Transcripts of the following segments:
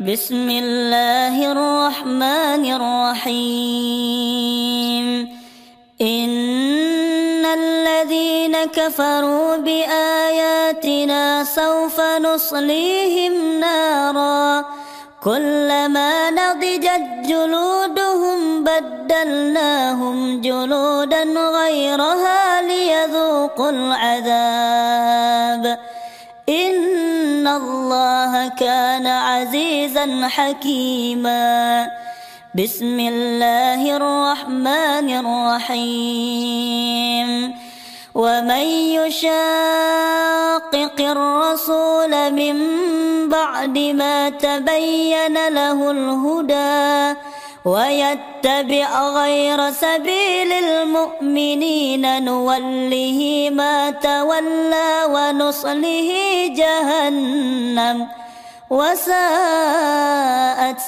بسم الله الرحمن الرحيم. إن الذين كفروا بآياتنا سوف نصليهم نارا. كلما نضجت جلودهم بدلناهم جلودا غيرها ليذوقوا العذاب. الله كان عزيزا حكيما. بسم الله الرحمن الرحيم. ومن يشاقق الرسول من بعد ما تبين له الهدى ويتبع غير سبيل المؤمنين نوله ما تولى ونصله جهنم وساءت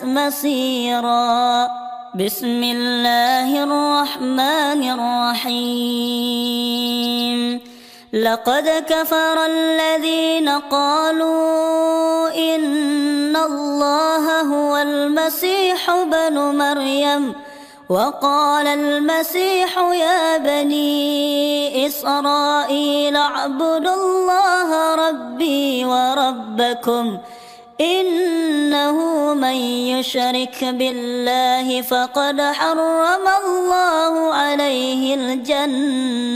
مصيرا. بسم الله الرحمن الرحيم. لقد كفر الذين قالوا إن الله هو المسيح بن مريم وقال المسيح يا بني إسرائيل اعبدوا الله ربي وربكم إنه من يشرك بالله فقد حرم الله عليه الجنة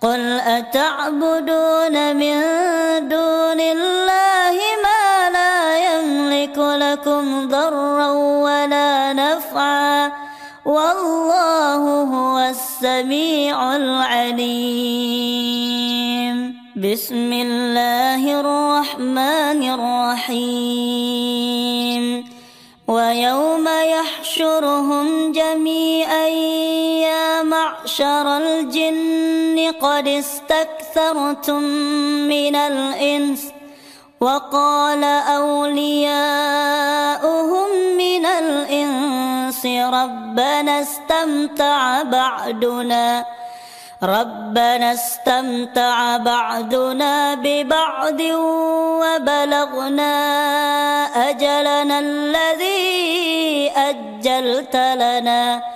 قل أتعبدون من دون الله ما لا يملك لكم ضرا ولا نفعا والله هو السميع العليم. بسم الله الرحمن الرحيم. ويوم يحشرهم جميعا يا معشر الجن قد استكثرتم من الإنس وقال أولياؤهم من الإنس ربنا استمتع بعدنا ربنا استمتع بعدنا ببعض وبلغنا أجلنا الذي أجلت لنا.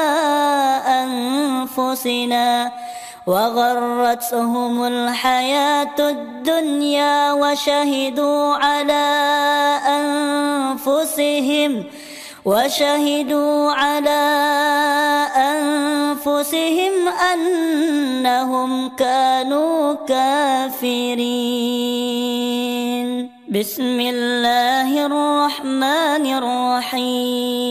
أنفسنا وغرتهم الحياة الدنيا وشهدوا على أنفسهم وشهدوا على أنفسهم أنهم كانوا كافرين. بسم الله الرحمن الرحيم.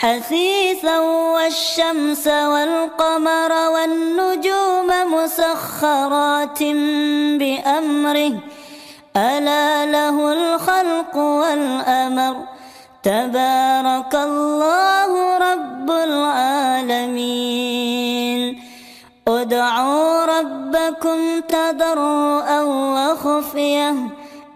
حثيثا والشمس والقمر والنجوم مسخرات بأمره. ألا له الخلق والأمر. تبارك الله رب العالمين. ادعوا ربكم تضرعا وخفية.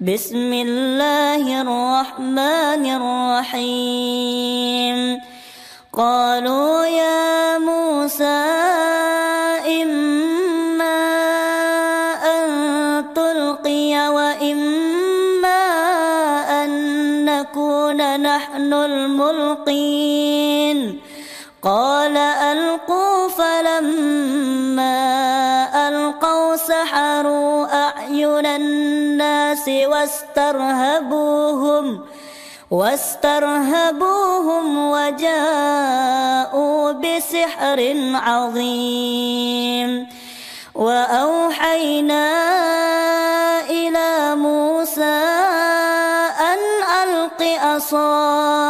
بسم الله الرحمن الرحيم. قالوا يا موسى إما أن تلقي وإما أن نكون نحن الملقين. قال ألقوا فلما ألقوا سحروا أعين الناس واسترهبوهم واسترهبوهم وجاءوا بسحر عظيم. وأوحينا إلى موسى أن ألق أصاك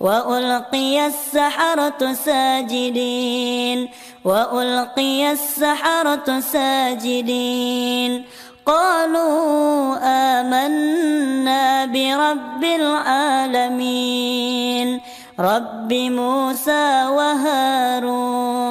وألقي السحرة ساجدين وألقي السحرة ساجدين. قالوا آمنا برب العالمين رب موسى وهارون.